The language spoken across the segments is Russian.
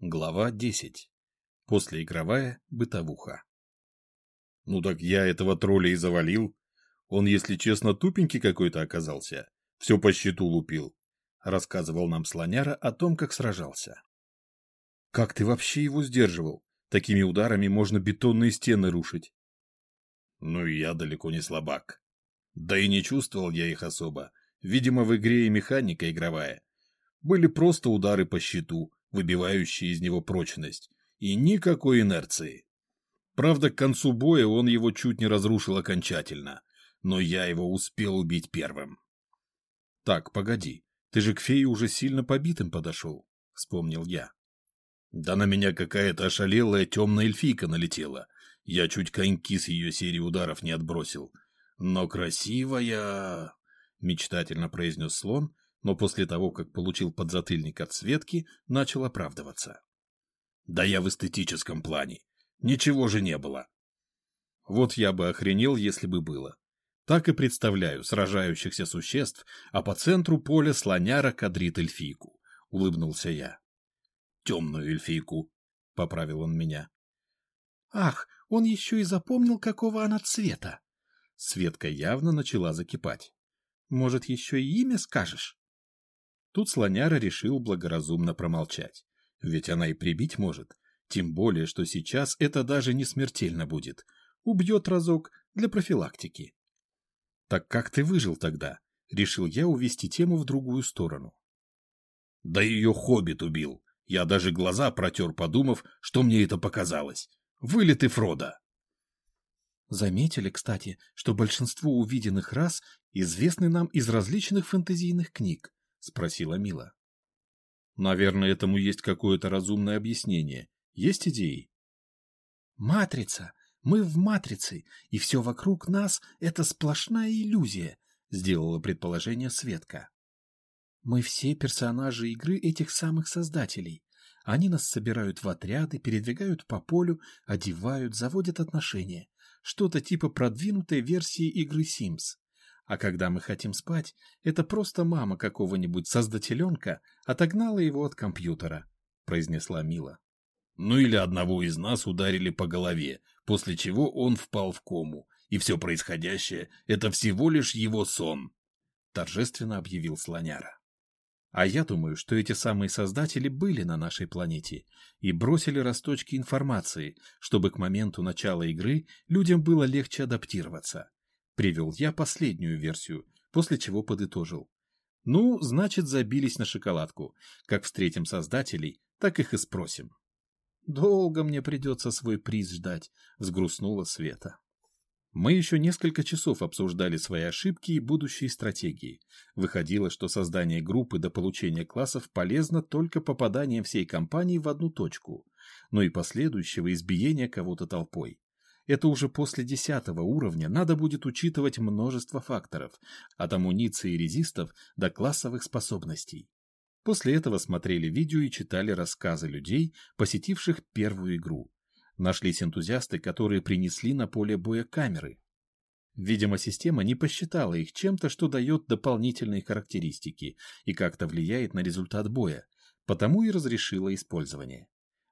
Глава 10. Послеигровая бытовуха. Ну так я этого тролля и завалил. Он, если честно, тупенький какой-то оказался. Все по счету лупил. Рассказывал нам слоняра о том, как сражался. Как ты вообще его сдерживал? Такими ударами можно бетонные стены рушить. Ну и я далеко не слабак. Да и не чувствовал я их особо. Видимо, в игре и механика игровая. Были просто удары по щиту, выбивающие из него прочность, и никакой инерции. Правда, к концу боя он его чуть не разрушил окончательно, но я его успел убить первым. — Так, погоди, ты же к фее уже сильно побитым подошел, — вспомнил я. Да на меня какая-то ошалелая темная эльфийка налетела. Я чуть коньки с ее серии ударов не отбросил. Но красивая... — мечтательно произнес слон, но после того, как получил подзатыльник от Светки, начал оправдываться. «Да я в эстетическом плане. Ничего же не было». Вот я бы охренел, если бы было. Так и представляю сражающихся существ, а по центру поля слоняра кадрит эльфийку. Улыбнулся я. «Темную эльфийку», — поправил он меня. «Ах, он еще и запомнил, какого она цвета!» Светка явно начала закипать. «Может, еще и имя скажешь?» Тут слоняра решил благоразумно промолчать. Ведь она и прибить может. Тем более, что сейчас это даже не смертельно будет. Убьет разок для профилактики. «Так как ты выжил тогда?» Решил я увести тему в другую сторону. «Да ее хоббит убил. Я даже глаза протер, подумав, что мне это показалось. Вылет и Фрода!» Заметили, кстати, что большинство увиденных рас известны нам из различных фэнтезийных книг. — спросила Мила. «Наверное, этому есть какое-то разумное объяснение. Есть идеи?» «Матрица! Мы в матрице, и все вокруг нас — это сплошная иллюзия», — сделала предположение Светка. «Мы все персонажи игры этих самых создателей. Они нас собирают в отряды, передвигают по полю, одевают, заводят отношения. Что-то типа продвинутой версии игры Sims. А когда мы хотим спать, это просто мама какого-нибудь создателенка отогнала его от компьютера, — произнесла Мила. Ну или одного из нас ударили по голове, после чего он впал в кому, и все происходящее — это всего лишь его сон, — торжественно объявил слоняра. А я думаю, что эти самые создатели были на нашей планете и бросили росточки информации, чтобы к моменту начала игры людям было легче адаптироваться. Привел я последнюю версию, после чего подытожил. Ну, значит, забились на шоколадку. Как встретим создателей, так их и спросим. Долго мне придется свой приз ждать, взгрустнула Света. Мы еще несколько часов обсуждали свои ошибки и будущие стратегии. Выходило, что создание группы до получения классов полезно только попаданием всей компании в одну точку, но и последующего избиения кого-то толпой. Это уже после десятого уровня надо будет учитывать множество факторов, от амуниции и резистов до классовых способностей. После этого смотрели видео и читали рассказы людей, посетивших первую игру. Нашлись энтузиасты, которые принесли на поле боя камеры. Видимо, система не посчитала их чем-то, что дает дополнительные характеристики и как-то влияет на результат боя, потому и разрешила использование.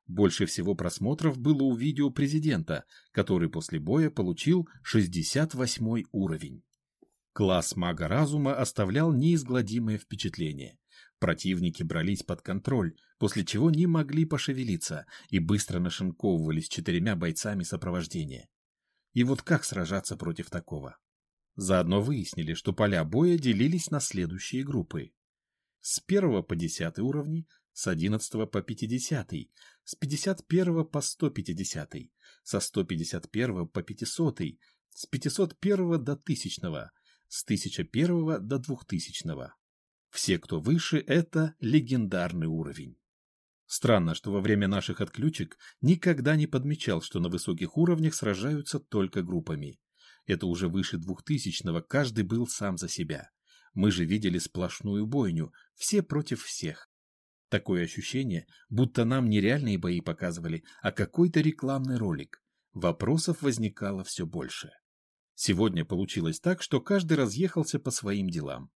Больше всего просмотров было у видео президента, который после боя получил 68 уровень. Класс мага разума оставлял неизгладимое впечатление. Противники брались под контроль, после чего не могли пошевелиться и быстро нашинковывались четырьмя бойцами сопровождения. И вот как сражаться против такого? Заодно выяснили, что поля боя делились на следующие группы. С 1 по 10 уровни с 11 по 50, с 51 по 150, со 151 по 500, с 501 до 1000, с 1001 до 2000. Все, кто выше, это легендарный уровень. Странно, что во время наших отключек никогда не подмечал, что на высоких уровнях сражаются только группами. Это уже выше двухтысячного, каждый был сам за себя. Мы же видели сплошную бойню, все против всех. Такое ощущение, будто нам не реальные бои показывали, а какой-то рекламный ролик. Вопросов возникало все больше. Сегодня получилось так, что каждый разъехался по своим делам.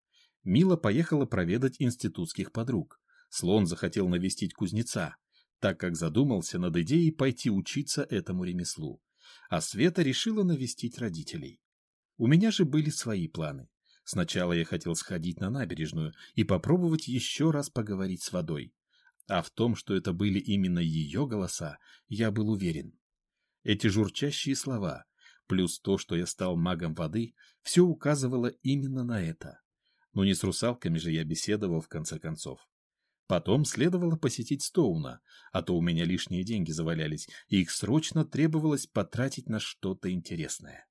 Мила поехала проведать институтских подруг. Слон захотел навестить кузнеца. так как задумался над идеей пойти учиться этому ремеслу. А Света решила навестить родителей. У меня же были свои планы. Сначала я хотел сходить на набережную и попробовать еще раз поговорить с водой. А в том, что это были именно ее голоса, я был уверен. Эти журчащие слова, плюс то, что я стал магом воды, все указывало именно на это. Но не с русалками же я беседовал в конце концов. Потом следовало посетить Стоуна, а то у меня лишние деньги завалялись, и их срочно требовалось потратить на что-то интересное.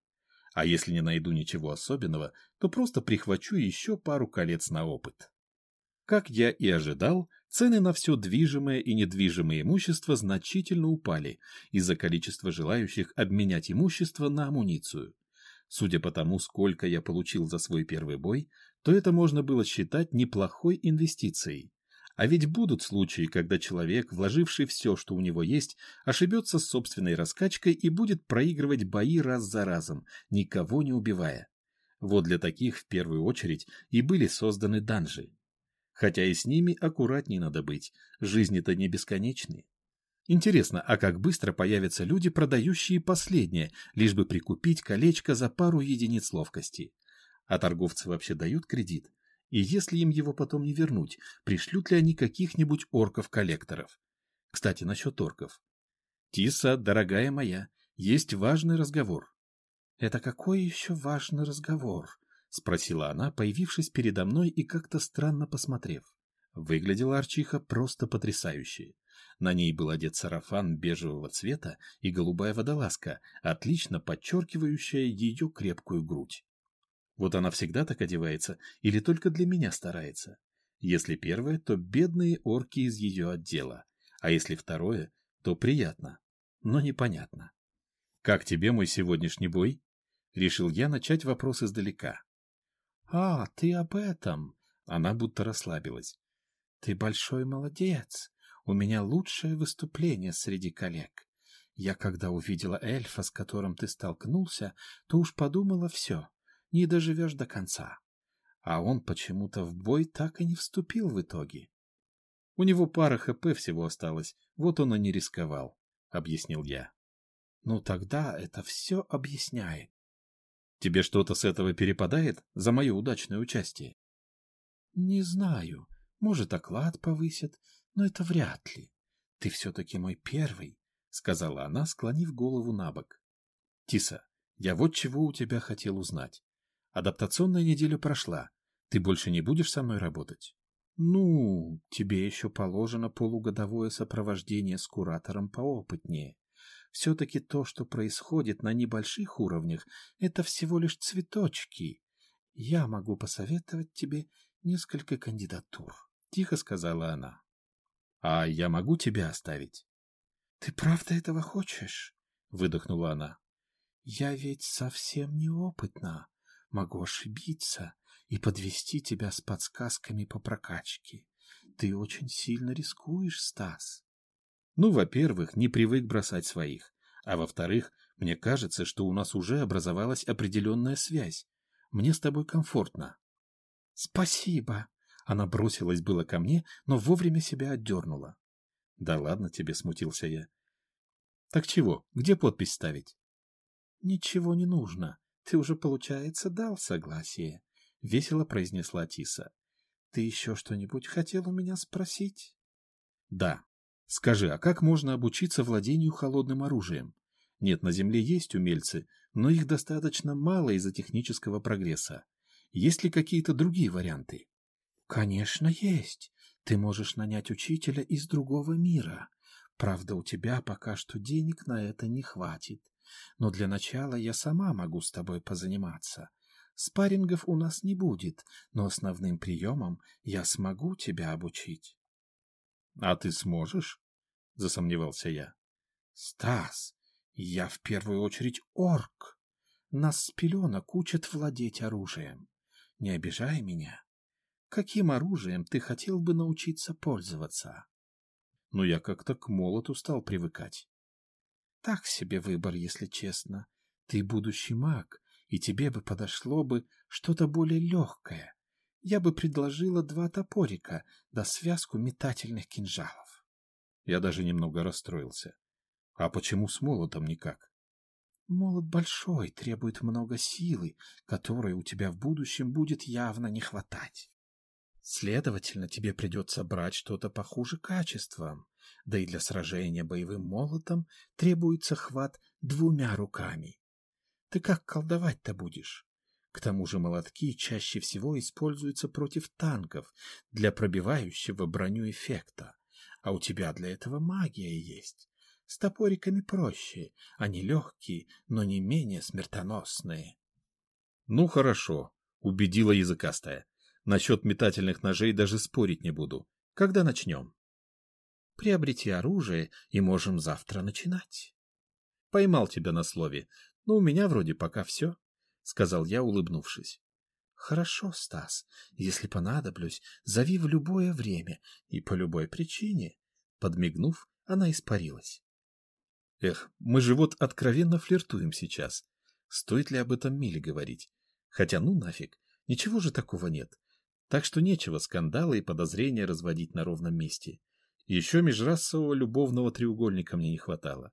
А если не найду ничего особенного, то просто прихвачу еще пару колец на опыт. Как я и ожидал, цены на все движимое и недвижимое имущество значительно упали из-за количества желающих обменять имущество на амуницию. Судя по тому, сколько я получил за свой первый бой, то это можно было считать неплохой инвестицией. А ведь будут случаи, когда человек, вложивший все, что у него есть, ошибется с собственной раскачкой и будет проигрывать бои раз за разом, никого не убивая. Вот для таких в первую очередь и были созданы данжи. Хотя и с ними аккуратнее надо быть, жизни-то не бесконечны. Интересно, а как быстро появятся люди, продающие последнее, лишь бы прикупить колечко за пару единиц ловкости? А торговцы вообще дают кредит? И если им его потом не вернуть, пришлют ли они каких-нибудь орков-коллекторов? Кстати, насчет орков. Тиса, дорогая моя, есть важный разговор. Это какой еще важный разговор? Спросила она, появившись передо мной и как-то странно посмотрев. Выглядела Арчиха просто потрясающе. На ней был одет сарафан бежевого цвета и голубая водолазка, отлично подчеркивающая ее крепкую грудь. Вот она всегда так одевается или только для меня старается? Если первое, то бедные орки из ее отдела, а если второе, то приятно, но непонятно. «Как тебе мой сегодняшний бой?» Решил я начать вопрос издалека. «А, ты об этом!» Она будто расслабилась. «Ты большой молодец. У меня лучшее выступление среди коллег. Я когда увидела эльфа, с которым ты столкнулся, то уж подумала все не доживешь до конца. А он почему-то в бой так и не вступил в итоге. У него пара ХП всего осталось, вот он и не рисковал, — объяснил я. Ну тогда это все объясняет. Тебе что-то с этого перепадает за мое удачное участие? Не знаю. Может, оклад повысят, но это вряд ли. Ты все-таки мой первый, — сказала она, склонив голову на бок. Тиса, я вот чего у тебя хотел узнать. Адаптационная неделя прошла. Ты больше не будешь со мной работать? Ну, тебе еще положено полугодовое сопровождение с куратором поопытнее. Все-таки то, что происходит на небольших уровнях, это всего лишь цветочки. Я могу посоветовать тебе несколько кандидатур, — тихо сказала она. — А я могу тебя оставить? — Ты правда этого хочешь? — выдохнула она. — Я ведь совсем неопытна могу ошибиться и подвести тебя с подсказками по прокачке. Ты очень сильно рискуешь, Стас. Ну, во-первых, не привык бросать своих. А во-вторых, мне кажется, что у нас уже образовалась определенная связь. Мне с тобой комфортно. Спасибо. Она бросилась было ко мне, но вовремя себя отдернула. Да ладно тебе, смутился я. Так чего, где подпись ставить? Ничего не нужно. Ты уже, получается, дал согласие, — весело произнесла Тиса. — Ты еще что-нибудь хотел у меня спросить? — Да. Скажи, а как можно обучиться владению холодным оружием? Нет, на Земле есть умельцы, но их достаточно мало из-за технического прогресса. Есть ли какие-то другие варианты? — Конечно, есть. Ты можешь нанять учителя из другого мира. Правда, у тебя пока что денег на это не хватит. Но для начала я сама могу с тобой позаниматься. Спаррингов у нас не будет, но основным приемам я смогу тебя обучить. — А ты сможешь? — засомневался я. — Стас, я в первую очередь орк. Нас с пеленок учат владеть оружием. Не обижай меня. Каким оружием ты хотел бы научиться пользоваться? Но я как-то к молоту стал привыкать. Так себе выбор, если честно. Ты будущий маг, и тебе бы подошло бы что-то более легкое. Я бы предложила два топорика да связку метательных кинжалов. Я даже немного расстроился. А почему с молотом никак? Молот большой, требует много силы, которой у тебя в будущем будет явно не хватать. Следовательно, тебе придется брать что-то похуже качеством, да и для сражения боевым молотом требуется хват двумя руками. Ты как колдовать-то будешь? К тому же молотки чаще всего используются против танков для пробивающего броню эффекта, а у тебя для этого магия есть. С топориками проще, они легкие, но не менее смертоносные. — Ну хорошо, — убедила языкастая. Насчет метательных ножей даже спорить не буду. Когда начнем? — Приобрети оружие, и можем завтра начинать. — Поймал тебя на слове, но у меня вроде пока все, — сказал я, улыбнувшись. — Хорошо, Стас, если понадоблюсь, зови в любое время и по любой причине. Подмигнув, она испарилась. Эх, мы же вот откровенно флиртуем сейчас. Стоит ли об этом Миле говорить? Хотя ну нафиг, ничего же такого нет. Так что нечего скандалы и подозрения разводить на ровном месте. Еще межрасового любовного треугольника мне не хватало.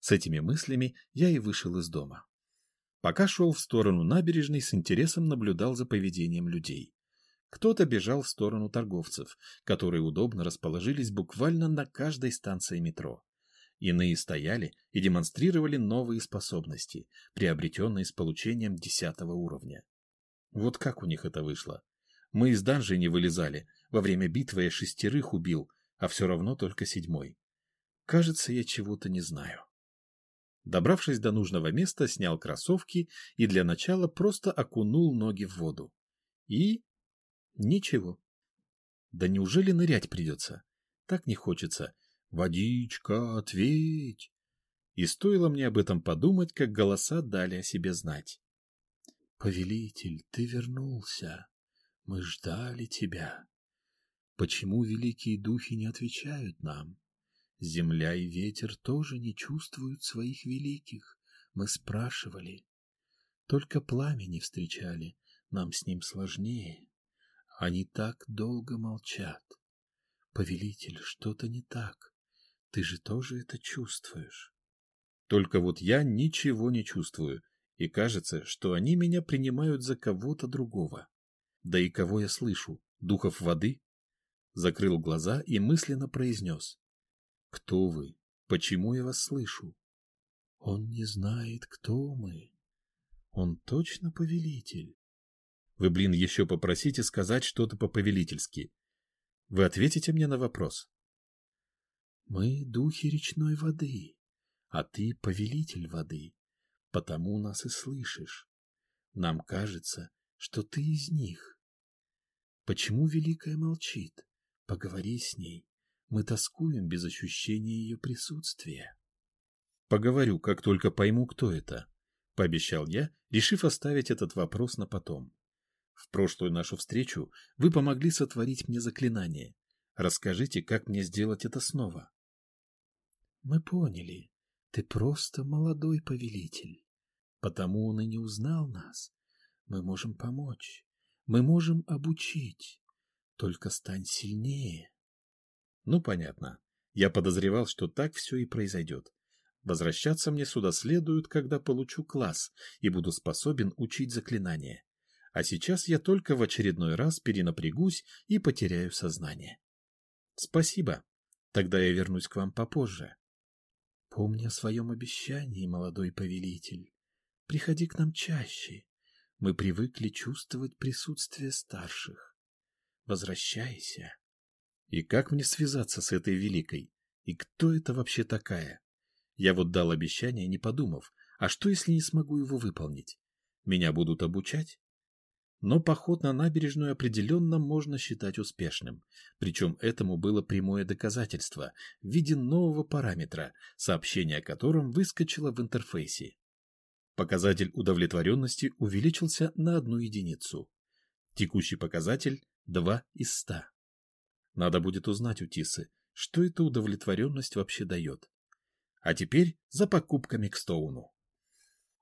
С этими мыслями я и вышел из дома. Пока шел в сторону набережной, с интересом наблюдал за поведением людей. Кто-то бежал в сторону торговцев, которые удобно расположились буквально на каждой станции метро. Иные стояли и демонстрировали новые способности, приобретенные с получением десятого уровня. Вот как у них это вышло. Мы из данжей не вылезали, во время битвы я шестерых убил, а все равно только седьмой. Кажется, я чего-то не знаю. Добравшись до нужного места, снял кроссовки и для начала просто окунул ноги в воду. И... ничего. Да неужели нырять придется? Так не хочется. «Водичка, ответь!» И стоило мне об этом подумать, как голоса дали о себе знать. «Повелитель, ты вернулся. Мы ждали тебя. Почему великие духи не отвечают нам? Земля и ветер тоже не чувствуют своих великих. Мы спрашивали. Только пламя не встречали, нам с ним сложнее. Они так долго молчат. Повелитель, что-то не так. Ты же тоже это чувствуешь. Только вот я ничего не чувствую, и кажется, что они меня принимают за кого-то другого. Да и кого я слышу? Духов воды? Закрыл глаза и мысленно произнес. Кто вы? Почему я вас слышу? Он не знает, кто мы. Он точно повелитель. Вы, блин, еще попросите сказать что-то по-повелительски. Вы ответите мне на вопрос. Мы духи речной воды, а ты повелитель воды, потому нас и слышишь. Нам кажется, что ты из них. Почему Великая молчит? Поговори с ней. Мы тоскуем без ощущения ее присутствия. Поговорю, как только пойму, кто это, — пообещал я, решив оставить этот вопрос на потом. В прошлую нашу встречу вы помогли сотворить мне заклинание. Расскажите, как мне сделать это снова. Мы поняли. Ты просто молодой повелитель. Потому он и не узнал нас. Мы можем помочь. Мы можем обучить. Только стань сильнее. Ну, понятно. Я подозревал, что так все и произойдет. Возвращаться мне сюда следует, когда получу класс и буду способен учить заклинания. А сейчас я только в очередной раз перенапрягусь и потеряю сознание. Спасибо. Тогда я вернусь к вам попозже. Помни о своем обещании, молодой повелитель. Приходи к нам чаще. Мы привыкли чувствовать присутствие старших. Возвращайся. И как мне связаться с этой великой? И кто это вообще такая? Я вот дал обещание, не подумав, а что, если не смогу его выполнить? Меня будут обучать? Но поход на набережную определенно можно считать успешным. Причем этому было прямое доказательство в виде нового параметра, сообщение о котором выскочило в интерфейсе. Показатель удовлетворенности увеличился на одну единицу. Текущий показатель 2 из 100. Надо будет узнать у Тисы, что эта удовлетворенность вообще дает. А теперь за покупками к Стоуну.